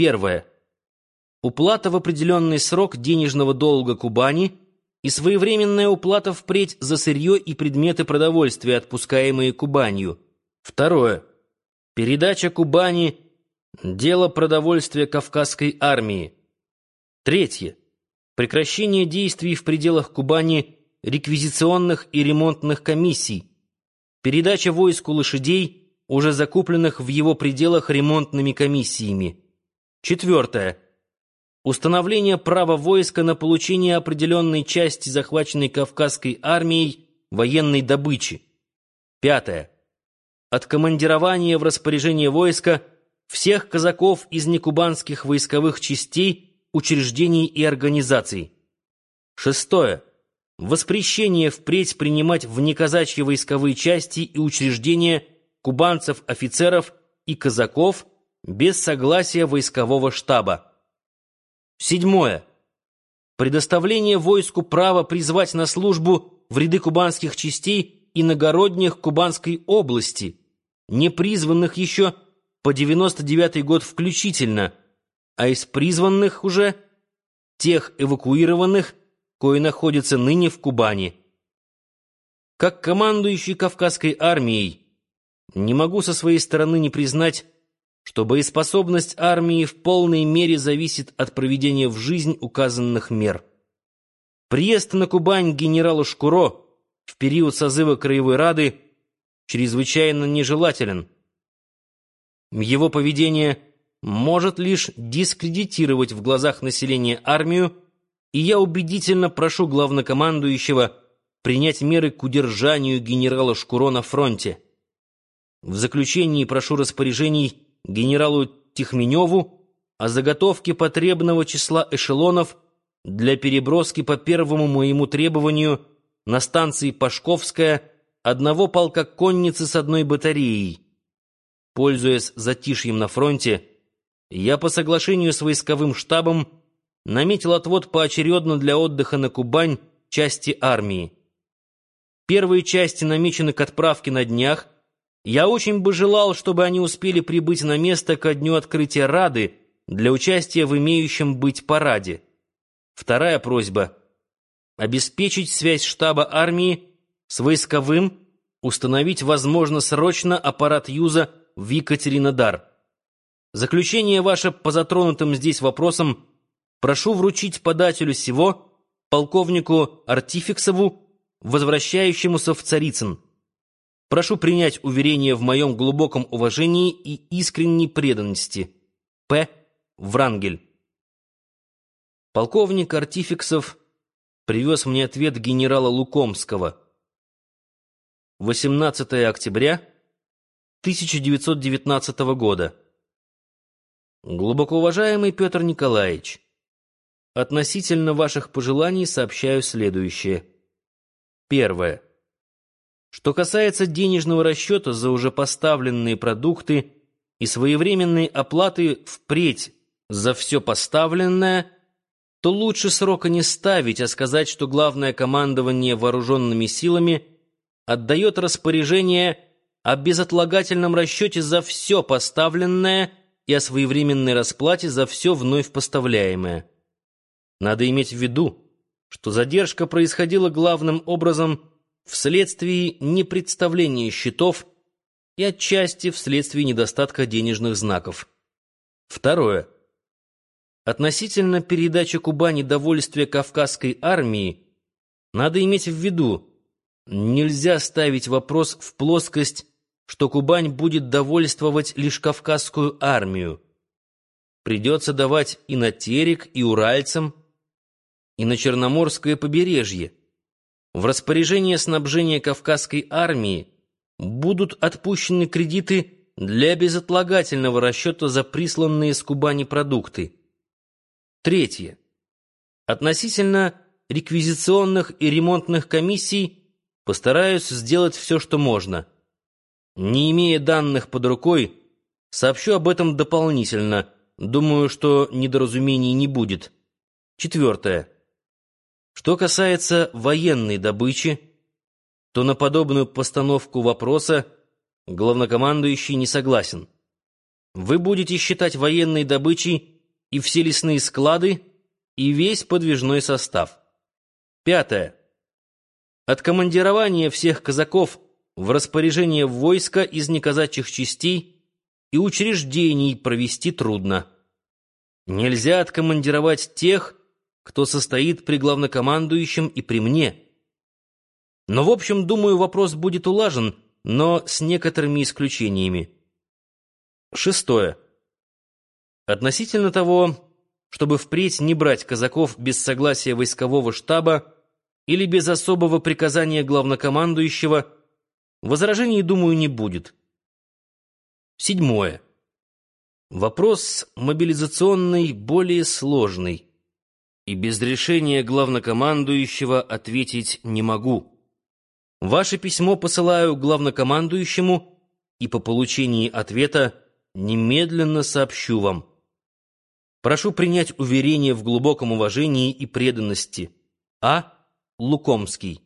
Первое. Уплата в определенный срок денежного долга Кубани и своевременная уплата впредь за сырье и предметы продовольствия, отпускаемые Кубанью. Второе. Передача Кубани – дело продовольствия Кавказской армии. Третье. Прекращение действий в пределах Кубани реквизиционных и ремонтных комиссий. Передача войску лошадей, уже закупленных в его пределах ремонтными комиссиями. Четвертое. Установление права войска на получение определенной части захваченной Кавказской армией военной добычи. Пятое. Откомандирование в распоряжение войска всех казаков из некубанских войсковых частей, учреждений и организаций. Шестое. Воспрещение впредь принимать в неказачьи войсковые части и учреждения кубанцев-офицеров и казаков без согласия войскового штаба. Седьмое. Предоставление войску права призвать на службу в ряды кубанских частей иногородних Кубанской области, не призванных еще по 99 год включительно, а из призванных уже тех эвакуированных, кои находятся ныне в Кубани. Как командующий Кавказской армией, не могу со своей стороны не признать что боеспособность армии в полной мере зависит от проведения в жизнь указанных мер. Приезд на Кубань генерала Шкуро в период созыва Краевой Рады чрезвычайно нежелателен. Его поведение может лишь дискредитировать в глазах населения армию, и я убедительно прошу главнокомандующего принять меры к удержанию генерала Шкуро на фронте. В заключении прошу распоряжений генералу Тихменеву о заготовке потребного числа эшелонов для переброски по первому моему требованию на станции Пашковская одного полка конницы с одной батареей. Пользуясь затишьем на фронте, я по соглашению с войсковым штабом наметил отвод поочередно для отдыха на Кубань части армии. Первые части намечены к отправке на днях, я очень бы желал, чтобы они успели прибыть на место ко дню открытия Рады для участия в имеющем быть параде. Вторая просьба — обеспечить связь штаба армии с войсковым, установить, возможно, срочно аппарат Юза в Екатеринодар. Заключение ваше по затронутым здесь вопросам прошу вручить подателю сего, полковнику Артификсову, возвращающемуся в Царицын. Прошу принять уверение в моем глубоком уважении и искренней преданности. П. Врангель. Полковник Артификсов привез мне ответ генерала Лукомского. 18 октября 1919 года. Глубоко уважаемый Петр Николаевич, относительно ваших пожеланий сообщаю следующее. Первое. Что касается денежного расчета за уже поставленные продукты и своевременной оплаты впредь за все поставленное, то лучше срока не ставить, а сказать, что главное командование вооруженными силами отдает распоряжение о безотлагательном расчете за все поставленное и о своевременной расплате за все вновь поставляемое. Надо иметь в виду, что задержка происходила главным образом вследствие непредставления счетов и отчасти вследствие недостатка денежных знаков. Второе. Относительно передачи Кубани довольствия Кавказской армии надо иметь в виду, нельзя ставить вопрос в плоскость, что Кубань будет довольствовать лишь Кавказскую армию. Придется давать и на Терек, и уральцам, и на Черноморское побережье. В распоряжение снабжения Кавказской армии будут отпущены кредиты для безотлагательного расчета за присланные с Кубани продукты. Третье. Относительно реквизиционных и ремонтных комиссий постараюсь сделать все, что можно. Не имея данных под рукой, сообщу об этом дополнительно. Думаю, что недоразумений не будет. Четвертое. Что касается военной добычи, то на подобную постановку вопроса главнокомандующий не согласен. вы будете считать военной добычей и все лесные склады, и весь подвижной состав. Пятое. Откомандирование всех казаков в распоряжение войска из неказачьих частей и учреждений провести трудно. Нельзя откомандировать тех, кто состоит при главнокомандующем и при мне. Но, в общем, думаю, вопрос будет улажен, но с некоторыми исключениями. Шестое. Относительно того, чтобы впредь не брать казаков без согласия войскового штаба или без особого приказания главнокомандующего, возражений, думаю, не будет. Седьмое. Вопрос мобилизационный более сложный, и без решения главнокомандующего ответить не могу. Ваше письмо посылаю главнокомандующему, и по получении ответа немедленно сообщу вам. Прошу принять уверение в глубоком уважении и преданности. А. Лукомский